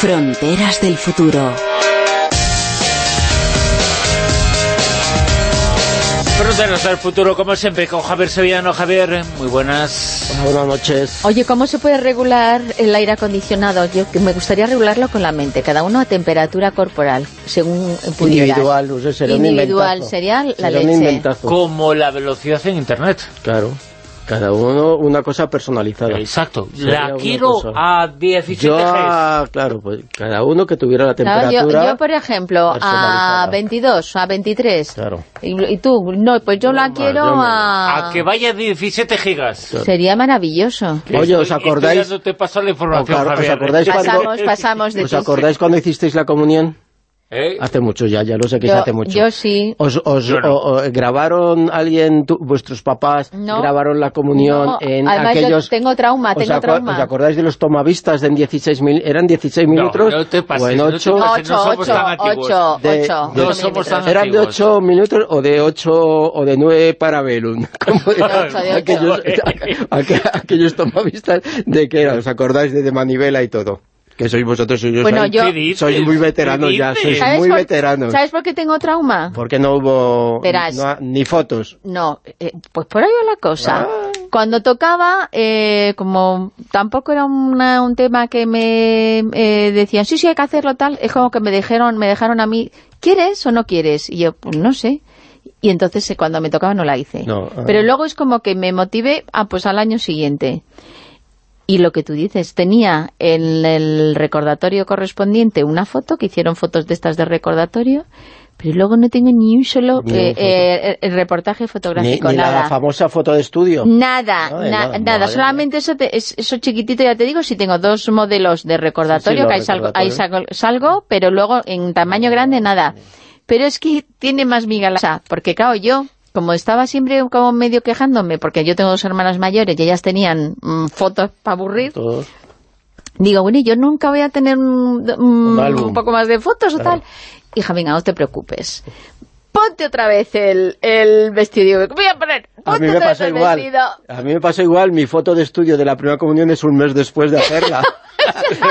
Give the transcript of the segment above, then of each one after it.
Fronteras del futuro. Fronteras del futuro, como siempre, con Javier Sevillano. Javier, muy buenas. buenas noches. Oye, ¿cómo se puede regular el aire acondicionado? Yo que me gustaría regularlo con la mente, cada uno a temperatura corporal, según pudieras. Individual, o sea, sería Individual, un sería la Sería leche. Como la velocidad en Internet. Claro. Cada uno una cosa personalizada. Exacto. Sería La quiero cosa. a 17 Yo, Gs. ah, claro, pues cada uno que tuviera la Claro, temperatura... yo, yo, por ejemplo, a personalizada. 22, a 23. Claro. Y, y tú, no, pues yo la No, quiero yo a... A que vaya a 17 gigas. Sería maravilloso. Oye, ¿os Estoy- acordáis? estoy dándote paso la información, ¿Os acordáis cuando- Pasamos, pasamos de ¿Os acordáis cuando hicisteis la comunión? ¿Eh? Hace mucho ya, ya lo sé que Yo- se hace mucho. yo sí. ¿Os, os- Yo no. o- o- grabaron alguien, tu- vuestros papás, No. grabaron la comunión No, en además yo aquellos... tengo trauma, ¿os tengo acor- trauma. ¿Os acordáis de los tomavistas de en 16 mil, eran 16 minutos no te pases, o en no te 8? pases. Ocho, somos ocho, tan antiguos. ocho, De- ocho, de- No ocho somos tan. ¿Eran de antiguos. 8 minutos o de 8 o de 9 para eran ocho. aquellos, aqu- aquellos tomavistas de que era, ¿os acordáis de, de Manivela y todo? Que sois vosotros, sois, Bueno, yo- sois muy veteranos ¿Qué ya, sois ¿Sabes muy por- veteranos. ¿Sabes por qué tengo trauma? Porque no hubo Verás. no- ni fotos. No, eh, pues por ahí va la cosa. Ah. Cuando tocaba, eh, como tampoco era una- un tema que me eh, decían, sí, sí, hay que hacerlo tal, es como que me dejaron, me dejaron a mí, ¿quieres o no quieres? Y yo, pues no sé. Y entonces eh, cuando me tocaba no la hice. No, ah. Pero luego es como que me motivé, ah, pues al año siguiente. Y lo que tú dices, tenía en el recordatorio correspondiente una foto, que hicieron fotos de estas de recordatorio, pero luego no tengo ni un solo Ni eh, eh, el reportaje Ni, fotográfico, ni nada. la famosa foto de estudio. Nada, No, de na- nada, nada, solamente eso, te- es- eso chiquitito, ya te digo, si tengo dos modelos de recordatorio, Sí, sí, que ahí salgo, ahí salgo, salgo, pero luego en tamaño grande nada. Pero es que tiene más miga porque claro, yo, como estaba siempre como medio quejándome, porque yo tengo dos hermanas mayores y ellas tenían mm, fotos para aburrir, Todos. digo, bueno, yo nunca voy a tener un, un- Un álbum. un poco más de fotos o Claro. tal. Hija, venga, no te preocupes. Ponte otra vez el, el vestido. Voy a poner, A ponte mí me otra vez pasó el igual. vestido. A mí me pasó igual. Mi foto de estudio de la primera comunión es un mes después de hacerla.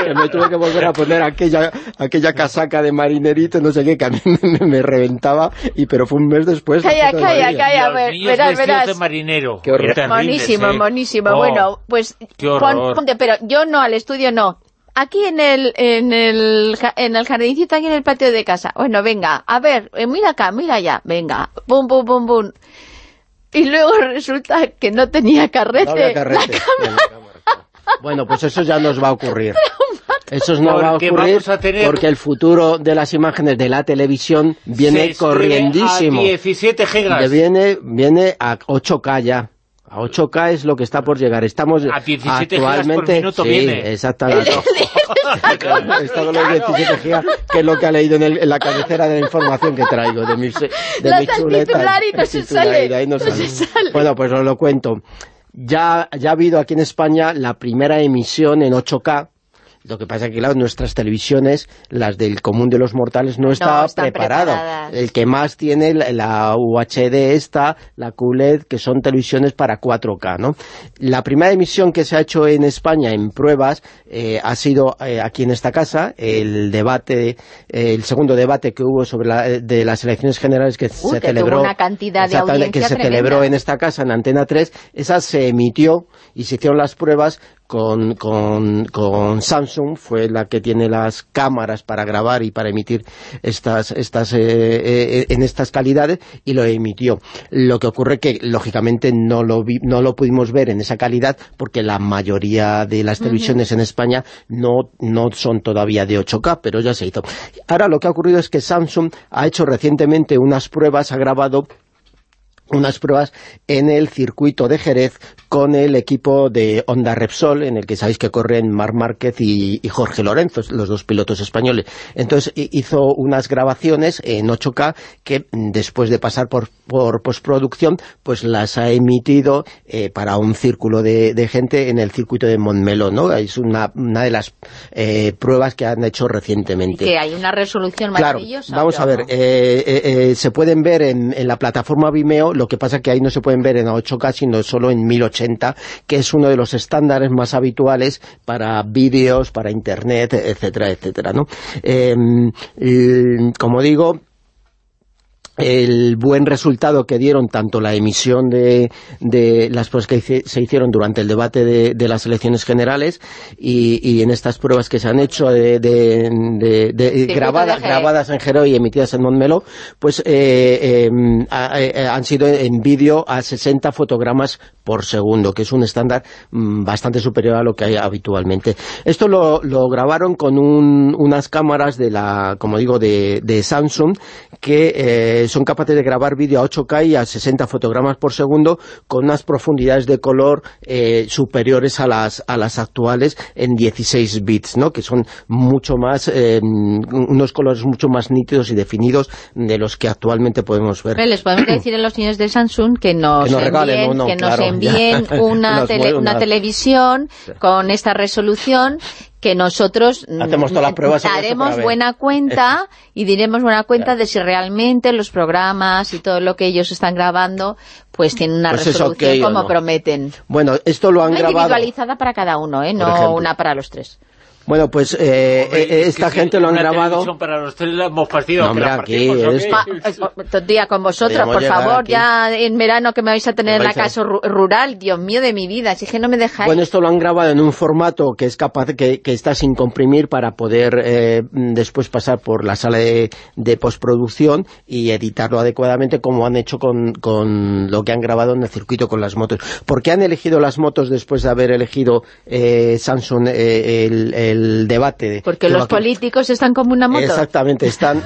Que me tuve que volver a poner aquella aquella casaca de marinerito, no sé qué, que a mí me, me reventaba, y pero fue un mes después. la Calla, calla, calla. ver, verás, verás. de marinero. Qué horror. Monísimo, ¿eh? monísimo. Oh, Bueno, pues pon- ponte, pero yo no, al estudio no. Aquí en el, en el, en el jardincito, aquí en el patio de casa. Bueno, venga, a ver, eh, mira acá, mira allá, venga, pum, pum, pum, pum. Y luego resulta que no tenía carrete. No había carrete. La cámara. Bueno, pues eso ya nos va a ocurrir. Eso no va a Porque ocurrir vamos a tener- porque el futuro de las imágenes de la televisión se viene escribe corriendísimo. A 17 Ya gigas. viene, viene a 8K ya. A 8K es lo que está por llegar. Estamos A 17 gigas por actualmente... minuto sí, viene. exactamente. Está con los 17 gigas, que es lo que ha leído en, el- en la cabecera de la información que traigo, de mis, de mis chuletas. y no se sale, y de ahí no no se sale. sale. Bueno, pues os lo cuento. Ya, ya ha habido aquí en España la primera emisión en 8K, lo que pasa es que, claro, nuestras televisiones, las del común de los mortales, no está preparado. preparadas. El que más tiene la, UHD esta, la QLED, que son televisiones para 4K, ¿no? La primera emisión que se ha hecho en España en pruebas eh, ha sido eh, aquí en esta casa, el debate, eh, el segundo debate que hubo sobre la, de las elecciones generales que Uy, se que celebró una cantidad de exactamente, que se celebró en esta casa, en Antena 3, esa se emitió y se hicieron las pruebas con, con, con Samsung, fue la que tiene las cámaras para grabar y para emitir estas, estas eh, eh, en estas calidades, y lo emitió. Lo que ocurre que, lógicamente, no lo, vi- no lo pudimos ver en esa calidad, porque la mayoría de las televisiones en España no, no son todavía de 8K, pero ya se hizo. Ahora lo que ha ocurrido es que Samsung ha hecho recientemente unas pruebas, ha grabado unas pruebas en el circuito de Jerez con el equipo de Honda Repsol, en el que sabéis que corren Marc Márquez y, y Jorge Lorenzo, los dos pilotos españoles. Entonces hi- hizo unas grabaciones en 8K que mm, después de pasar por, por postproducción, pues las ha emitido eh, para un círculo de, de gente en el circuito de Montmeló, ¿no? Es una, una de las eh, pruebas que han hecho recientemente. Que hay una resolución Claro, maravillosa. vamos a ver, eh, eh, eh, se pueden ver en, en la plataforma Vimeo lo que pasa que ahí no se pueden ver en 8K, sino solo en 1080, que es uno de los estándares más habituales para vídeos, para internet, etcétera, etcétera, ¿no? Em, como digo, el buen resultado que dieron tanto la emisión de, de las pruebas que se hicieron durante el debate de, de las elecciones generales y, y, en estas pruebas que se han hecho de, de grabadas, grabadas en Gero y emitidas en Montmeló, pues eh, eh, eh, han sido en vídeo a 60 fotogramas por segundo, que es un estándar mmm, bastante superior a lo que hay habitualmente. Esto lo, lo grabaron con un, unas cámaras de la, como digo, de, de Samsung, que eh, son capaces de grabar vídeo a 8K y a 60 fotogramas por segundo con unas profundidades de color eh, superiores a las, a las actuales en 16 bits, ¿no? que son mucho más, eh, unos colores mucho más nítidos y definidos de los que actualmente podemos ver. Les podemos decir a los señores de Samsung que nos, que nos regalen, envíen, no, no, que nos envíen una, tele- una- televisión con esta resolución que nosotros Hacemos todas las pruebas ver. buena cuenta y diremos buena cuenta de si realmente los programas y todo lo que ellos están grabando pues tienen una Pues es resolución como no. prometen. Bueno, esto lo han grabado... individualizada para cada uno, ¿eh? No una para los tres. Bueno, pues eh, Hombre, eh, es esta que gente lo han grabado... para los tres la hemos partido. No, aquí el día con vosotros, por favor, aquí. ya en verano que me vais a tener en la a- casa ru- rural, Dios mío de mi vida, si es que no me dejáis. Bueno, esto lo han grabado en un formato que es capaz, que, que está sin comprimir para poder eh, después pasar por la sala de, de postproducción y editarlo adecuadamente como han hecho con, con lo que han grabado en el circuito con las motos. ¿Por qué han elegido las motos después de haber elegido eh, Samsung eh, el, el debate? Porque los políticos están como una moto. Exactamente, están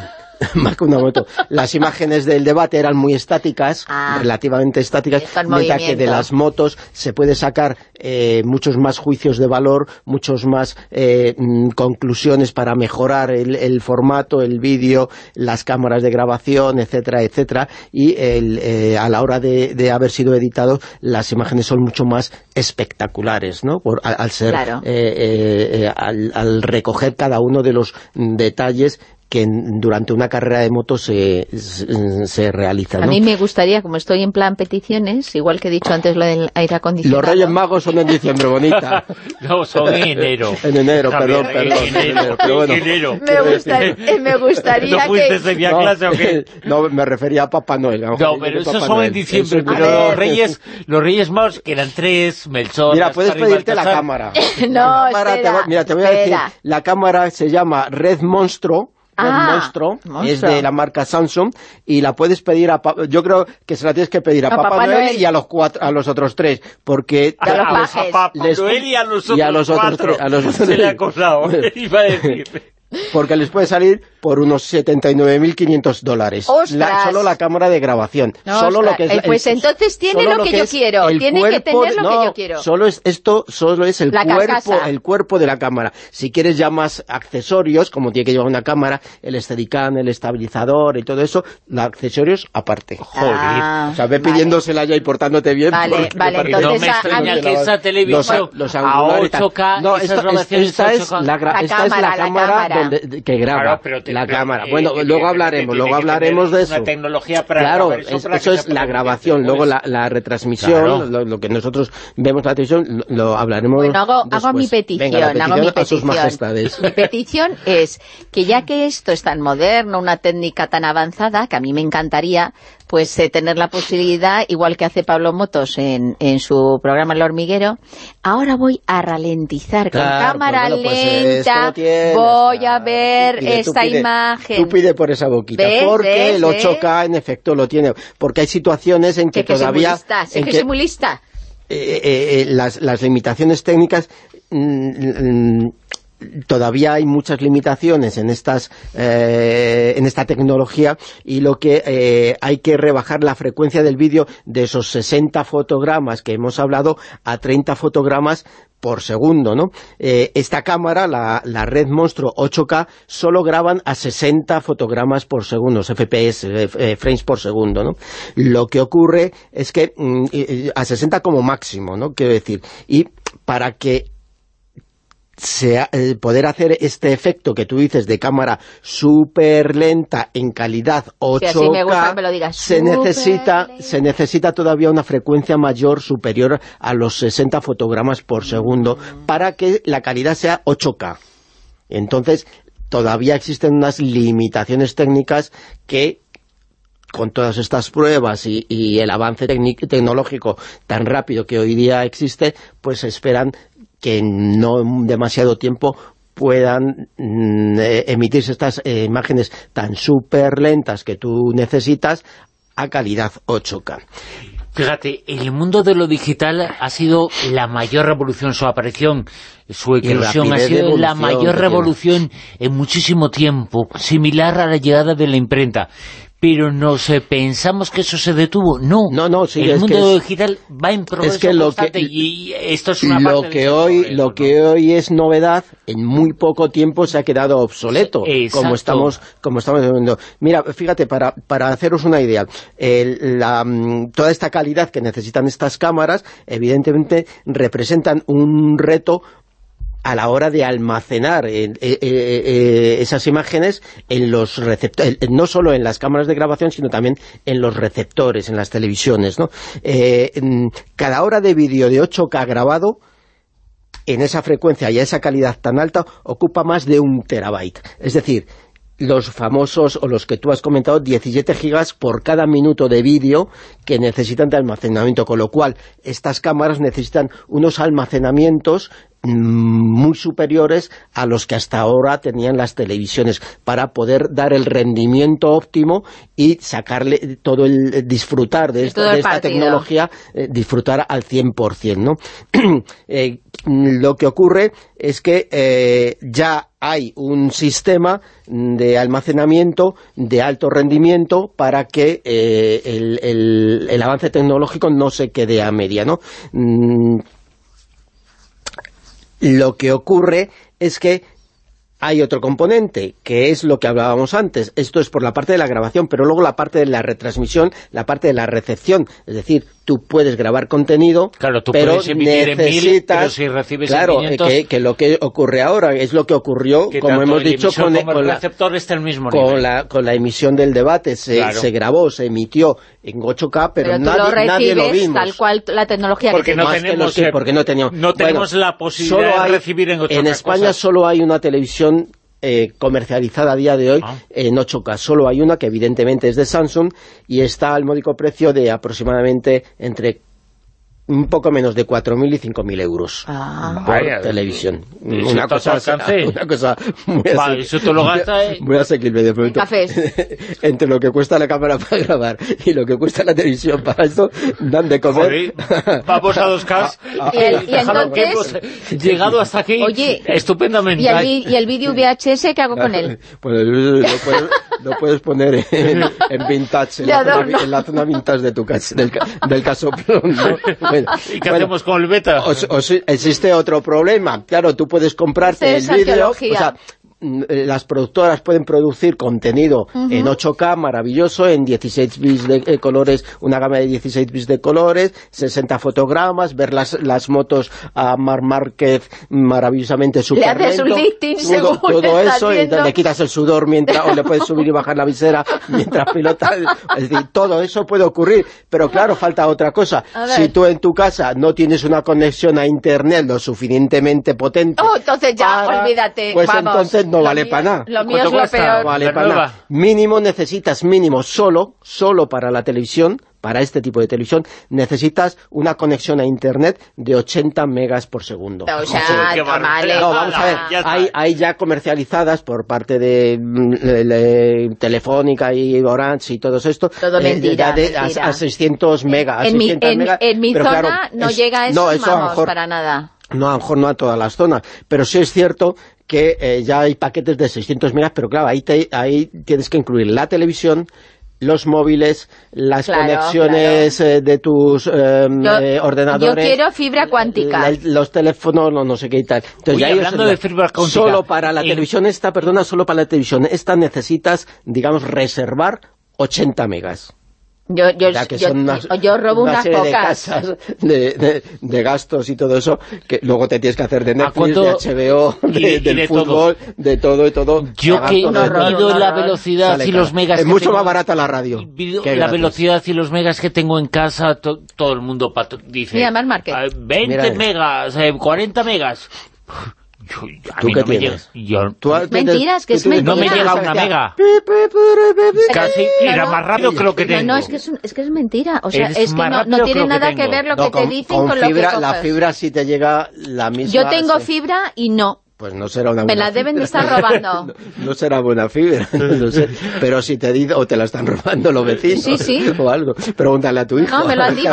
más que una moto. Las imágenes del debate eran muy estáticas, Ah. relativamente estáticas, Está en mientras que de las motos se puede sacar eh, muchos más juicios de valor, muchos más eh, mm, conclusiones para mejorar el, el formato, el vídeo, las cámaras de grabación, etcétera, etcétera, y el, eh, a la hora de, de haber sido editado, las imágenes son mucho más espectaculares, ¿no? Por, al, al ser, Claro. al, al recoger cada uno de los mm, detalles que en- durante una carrera de moto se, se, se realizan. A ¿no? mí me gustaría, como estoy en plan peticiones, igual que he dicho antes lo del aire acondicionado. Los Reyes Magos son en diciembre, bonita. No, son en enero. En enero, Javier, perdón, en perdón, en enero, pero bueno. en enero. Me, gusta- eh, me gustaría ¿No fuiste que... a clase o qué? no, me refería a Papá Noel. a No, pero esos Papá son en Noel. diciembre, Eso- pero A los reyes, los reyes magos, que eran tres, Melchor, Mira, puedes pedirte la cámara. No, La cámara te espera, va- mira, te voy a decir, espera. la cámara se llama Red Monstro, Red Ah, Monstro. es de la marca Samsung, y la puedes pedir a... Pa- Yo creo que se la tienes que pedir a, A Papá, Papá Noel, Noel. y a los cuatro, a los otros tres, porque... A los a, a Papá Noel y a los y otros a los otros cuatro. tres, a los otros Se le ha acosado, iba a decir. Porque les puede salir por unos 79.500 dólares. ¡Ostras! La- solo la cámara de grabación. No, solo lo que es eh, pues el- entonces tiene lo que yo quiero, tiene que tener lo que yo quiero. Solo es, esto solo es el La cuerpo, carcasa. el cuerpo de la cámara. Si quieres ya más accesorios, como tiene que llevar una cámara, el Steadicam, el estabilizador y todo eso, los accesorios aparte. Ah, o sea, ve vale. pidiéndosela ya y portándote bien. Vale, porque vale, parece- no entonces me extraña que esa televisión los, los a angulares y tal. 8K, no, esas esto- grabaciones esta es 8K. la, esta cámara, es la la cámara, que graba Claro, pero te- la pero, cámara. eh, bueno, que luego tiene- hablaremos, luego hablaremos de eso. Una tecnología para claro, grabar es- para eso es la grabación, luego la, retransmisión, Claro. lo, lo que nosotros vemos en la televisión, lo, lo hablaremos Bueno, hago, hago mi petición, Venga, hago mi petición a petición. sus majestades. Mi petición es que ya que esto es tan moderno, una técnica tan avanzada, que a mí me encantaría pues eh, tener la posibilidad, igual que hace Pablo Motos en, en su programa El Hormiguero, ahora voy a ralentizar con Claro, cámara pues pues, eh, lenta, lo tienes, voy a ver Tú pide, tú esta pide, imagen. Tú pide por esa boquita, ¿Ves? porque ¿Ves? el 8K en efecto lo tiene, porque hay situaciones en que, que, todavía... que que- muy lista. eh, eh, eh, las, las limitaciones técnicas mm, mm, todavía hay muchas limitaciones en estas eh, en esta tecnología y lo que eh, hay que rebajar la frecuencia del vídeo de esos 60 fotogramas que hemos hablado a 30 fotogramas por segundo, ¿no? Eh, esta cámara, la, la Red Monstro 8K, solo graban a 60 fotogramas por segundo, FPS, frames por segundo, ¿no? Lo que ocurre es que mm, a 60 como máximo, ¿no? Quiero decir, y para que eh, poder hacer este efecto que tú dices de cámara súper lenta en calidad 8K, se, necesita, se necesita todavía una frecuencia mayor superior a los 60 fotogramas por segundo para que la calidad sea 8K. Entonces, todavía existen unas limitaciones técnicas que con todas estas pruebas y, el avance tecnológico tan rápido que hoy día existe, pues esperan que en no demasiado tiempo puedan mm, eh, emitirse estas eh, imágenes tan súper lentas que tú necesitas a calidad 8K. Fíjate, el mundo de lo digital ha sido la mayor revolución, su aparición, su eclosión ha sido la mayor revolución en muchísimo tiempo, similar a la llegada de la imprenta pero nos eh, pensamos que eso se detuvo. No, no, no el mundo digital va en progreso es que lo que, y esto es una lo que hoy Lo que hoy es novedad, en muy poco tiempo se ha quedado obsoleto, como estamos como estamos viendo. Mira, fíjate, para, para haceros una idea, la, mm, toda esta calidad que necesitan estas cámaras, evidentemente representan un reto a la hora de almacenar eh, eh, eh, esas imágenes en los receptores, no solo en las cámaras de grabación, sino también en los receptores, en las televisiones. ¿no? cada hora de vídeo de 8K grabado, en esa frecuencia y a esa calidad tan alta, ocupa más de un terabyte. Es decir, los famosos, o los que tú has comentado, 17 gigas por cada minuto de vídeo que necesitan de almacenamiento, con lo cual estas cámaras necesitan unos almacenamientos Mm, muy superiores a los que hasta ahora tenían las televisiones para poder dar el rendimiento óptimo y sacarle todo el disfrutar de esta, tecnología, eh, disfrutar al 100%, ¿no? Eh, lo que ocurre es que eh, ya hay un sistema de almacenamiento de alto rendimiento para que el, avance tecnológico no se quede a media, ¿no? Lo que ocurre es que hay otro componente, que es lo que hablábamos antes. Esto es por la parte de la grabación, pero luego la parte de la retransmisión, la parte de la recepción. Es decir, tú puedes grabar contenido, claro, tú pero puedes necesitas, pero si recibes claro, que, lo que ocurre ahora es lo que ocurrió, como hemos dicho, con, el receptor está el mismo con la, con la emisión del debate. Se, se grabó, se emitió en 8K, pero, nadie, lo nadie, lo vimos. tal cual la tecnología porque no tenemos, porque no teníamos, no tenemos la posibilidad de recibir en 8K En España solo hay una televisión eh, comercializada a día de hoy ah. en 8K. Solo hay una que evidentemente es de Samsung y está al módico precio de aproximadamente entre un poco menos de 4.000 y 5.000 euros ah. por televisión. Una cosa, una cosa, muy, vale, eso te lo gasta, eh. muy asequible. De pronto, cafés. entre lo que cuesta la cámara para grabar y lo que cuesta la televisión para esto, dan de comer. vamos a dos k y, y entonces, llegado hasta aquí oye, estupendamente. ¿Y el, ¿Y el vídeo VHS qué hago con él? Pues lo puedes, lo puedes poner en, en vintage, en la, zona, en la, zona, vintage de tu casa, del, del caso ¿no? ¿Y qué hacemos con el beta? existe otro problema. Claro, tú puedes comprarte el vídeo... Mm, eh, las productoras pueden producir contenido en 8K maravilloso, en 16 bits de eh, colores, una gama de 16 bits de colores, 60 fotogramas, ver las, las motos a Mar Márquez maravillosamente super le un todo, todo eso, y le quitas el sudor mientras, o le puedes subir y bajar la visera mientras pilotas, es decir, todo eso puede ocurrir, pero claro, falta otra cosa, si tú en tu casa no tienes una conexión a internet lo suficientemente potente, oh, entonces ya, olvídate, pues entonces no vale para nada. Lo mío es lo peor. vale para nada. Mínimo necesitas, mínimo, solo, solo para la televisión, para este tipo de televisión, necesitas una conexión a internet de 80 megas por segundo. O sea, vale. No, vamos a ver, hay, hay, ya comercializadas por parte de, mm, Telefónica y Orange y todo esto. Todo eh, mentira, de, A, 600 megas. En, mi, en, mi zona no llega eso, no, eso vamos, para nada. No, a lo mejor no a todas las zonas, pero sí es cierto que eh, ya hay paquetes de 600 megas, pero claro, ahí, ahí tienes que incluir la televisión, los móviles, las conexiones eh, de tus em, eh, ordenadores. Yo quiero fibra cuántica. los teléfonos, no, no sé qué y tal. Entonces, hablando de fibra cuántica. Solo para la televisión esta, perdona, solo para la televisión esta necesitas, digamos, reservar 80 megas. Yo, yo, yo, robo unas serie pocas. de casas de, gastos y todo eso, que luego te tienes que hacer de Netflix, de HBO, del fútbol, de todo y todo. Yo que no mido la velocidad y los megas... Es mucho más barata la radio. La velocidad y los megas que tengo en casa, todo el mundo dice... Mira, más 20 megas, 40 megas ¿Tú qué tienes? Mentiras, que es mentira. No me llega una mega. Casi era más rápido que lo que tengo. No, no, es que es, es, que es mentira. O sea, es, que no, tiene nada que, ver lo que te dicen con, lo que La fibra sí te llega la misma... Yo tengo fibra y no. Pues no será una buena Me la deben de estar robando. no, será buena fibra, no sé. Pero si te digo, o te la están robando los vecinos. Sí, sí. O algo. Pregúntale a tu hijo. No, me lo han dicho.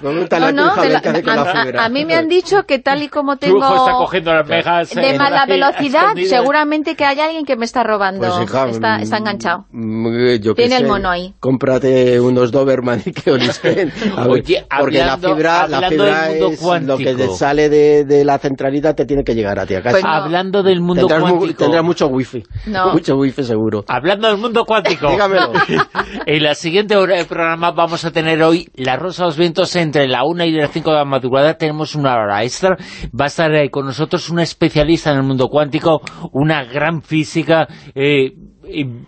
pregúntale a tu hijo a la fibra. Mí me han dicho que tal y como tengo... Tu hijo está cogiendo las megas... De mala velocidad, seguramente que hay alguien que me está robando. Pues hija, está, está enganchado. Mm, yo Tiene el mono ahí. Cómprate unos Doberman y que olisen. Oye, porque la fibra, la fibra es lo que te sale de, de la centralidad te tiene que llegar a ti a Hablando del mundo cuántico. tendrá mucho wifi. No. Mucho wifi seguro. Hablando del mundo cuántico. Dígamelo. en la siguiente hora del programa vamos a tener hoy La Rosa de los Vientos entre la 1 y las 5 de la madrugada. Tenemos una hora extra. Va a estar con nosotros una especialista en el mundo cuántico, una gran física... Eh,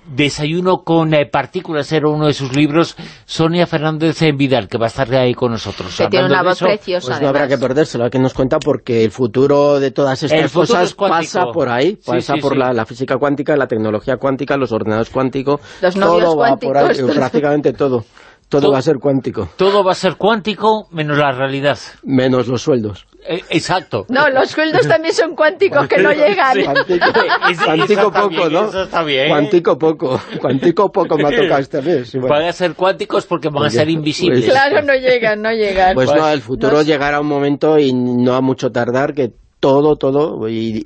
Desayuno con eh, partículas era uno de sus libros, Sonia Fernández en Vidal, que va a estar ahí con nosotros. Que tiene una voz preciosa, Pues no habrá que perdérselo, que nos cuenta, porque el futuro de todas estas cosas pasa por ahí, pasa por La, física cuántica, la tecnología cuántica, los ordenadores cuánticos, los todo va por ahí, prácticamente todo. Todo va a ser cuántico. Todo va a ser cuántico menos la realidad. Menos los sueldos. Eh, exacto. No, los sueldos también son cuánticos, que no llegan. Cuántico, poco, ¿no? Eso está bien. Cuántico poco. Cuántico poco me ha tocado este mes. Van a ser cuánticos porque van a ser invisibles. claro, no llegan, no llegan. Pues, no, el futuro llegará un momento y no ha mucho tardar que todo, todo, y,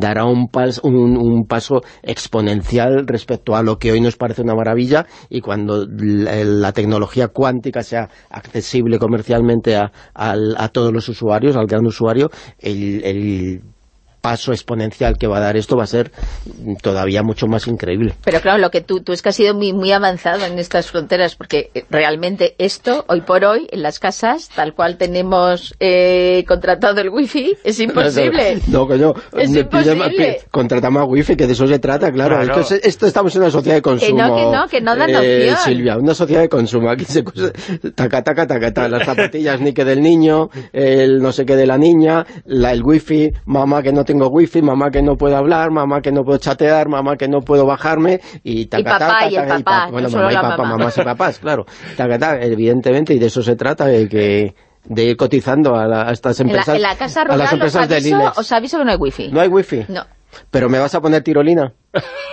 dará un, un, paso exponencial respecto a lo que hoy nos parece una maravilla, y cuando la, tecnología cuántica sea accesible comercialmente a, a, todos los usuarios, al gran usuario, el paso exponencial que va a dar esto va a ser todavía mucho más increíble. Pero claro, lo que tú, tú es que has sido muy, muy avanzado en estas fronteras, porque eh, realmente esto, hoy por hoy, en las casas, tal cual tenemos eh, contratado el wifi, es imposible. No, que yo, es imposible. contratamos wifi, que de eso se trata, claro. Esto, estamos en una sociedad de consumo. Que no, que no, que no dan eh, opción. Silvia, una sociedad de consumo. Aquí se taca, taca, taca, taca, las zapatillas ni que del niño, el no sé qué de la niña, la, el wifi, mamá que no tengo tengo wifi, mamá que no puedo hablar, mamá que no puedo chatear, mamá que no puedo bajarme, y taca, y papá, y, papá, bueno, mamá y papá, mamás y papás, claro, taca, evidentemente, y de eso se trata, de que de ir cotizando a, estas empresas, en la, casa rural a las empresas os aviso, os aviso que no hay wifi. ¿No hay wifi? No. ¿Pero me vas a poner tirolina?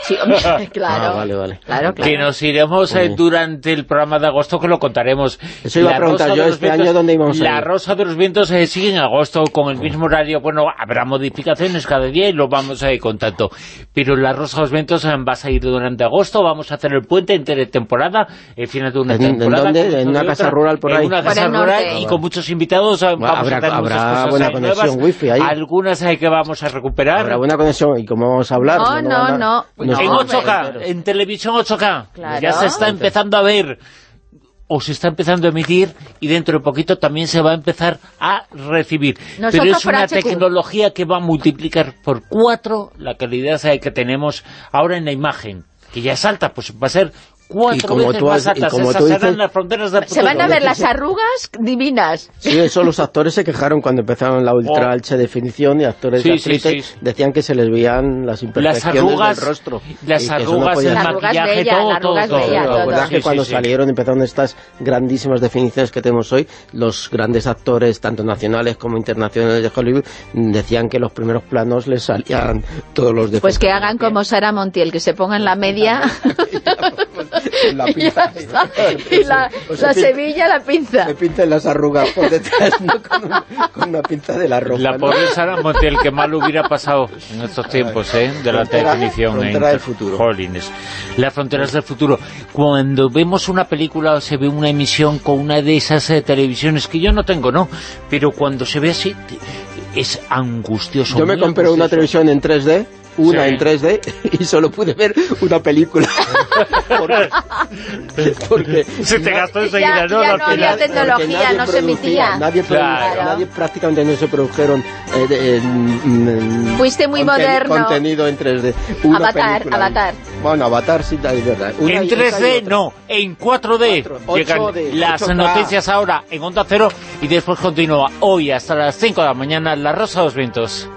Sí, claro. Ah, vale, vale. Claro, Que nos iremos eh, durante el programa de agosto, que lo contaremos. Eso iba a preguntar yo, este año dónde íbamos a La Rosa de los Vientos eh, sigue en agosto, con el mismo horario. Bueno, habrá modificaciones cada día y lo vamos a ir contando. Pero La Rosa de los Vientos eh, va a seguir durante agosto, vamos a hacer el puente entre temporada, el final de una temporada. ¿En dónde? ¿En una casa rural por ahí? En una casa rural y con muchos invitados. vamos habrá, a habrá buena conexión wifi ahí. Algunas hay que vamos a recuperar. Habrá buena conexión y como vamos a hablar... No, no, no. En 8K, en televisión 8K. Ya se está empezando a ver o se está empezando a emitir y dentro de poquito también se va a empezar a recibir. Pero es una tecnología que va a multiplicar por cuatro la calidad que tenemos ahora en la imagen, que ya es alta, pues va a ser cuatro y como veces tú has, más altas. Esas serán las fronteras del Se van a ver las arrugas divinas. Sí, eso los actores se quejaron cuando empezaron la ultra oh. alta definición y actores de actrices decían que se les veían las imperfecciones del rostro. Las arrugas, el maquillaje, todo, todo, todo. La verdad que cuando salieron, empezaron estas grandísimas definiciones que tenemos hoy, los grandes actores, tanto nacionales como internacionales de Hollywood, decían que los primeros planos les salían todos los defectos. Pues que hagan como Sara Montiel, que se pongan la media... la pinza. Y, la, la Sevilla, la pinza. Me pintan las arrugas por detrás, ¿no? con, una pinza de la ropa. La pobre Sara Montiel, que mal hubiera pasado en estos tiempos, ¿eh? De la definición. Frontera del futuro. Jolines. Las fronteras del futuro. Cuando vemos una película o se ve una emisión con una de esas eh, televisiones que yo no tengo, ¿no? Pero cuando se ve así, es angustioso. Yo me compré una televisión en 3D una en 3D y solo pude ver una película. porque, Se te gastó enseguida, ¿no? Ya no había tecnología, no se emitía. Nadie, nadie prácticamente no se produjeron eh, Fuiste muy moderno. contenido en 3D. Avatar, Avatar. Bueno, Avatar sí, es verdad. en 3D no, en 4D. Llegan las noticias ahora en Onda Cero y después continúa hoy hasta las 5 de la mañana La Rosa de los Vientos.